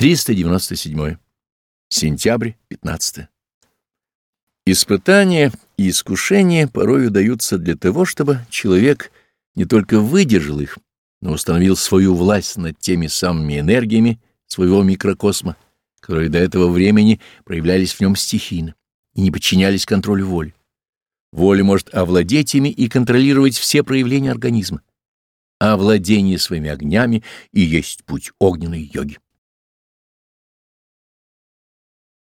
397. Сентябрь 15. Испытания и искушения порою даются для того, чтобы человек не только выдержал их, но установил свою власть над теми самыми энергиями своего микрокосма, которые до этого времени проявлялись в нем стихийно и не подчинялись контролю воли. Воля может овладеть ими и контролировать все проявления организма. А владение своими огнями и есть путь огненной йоги.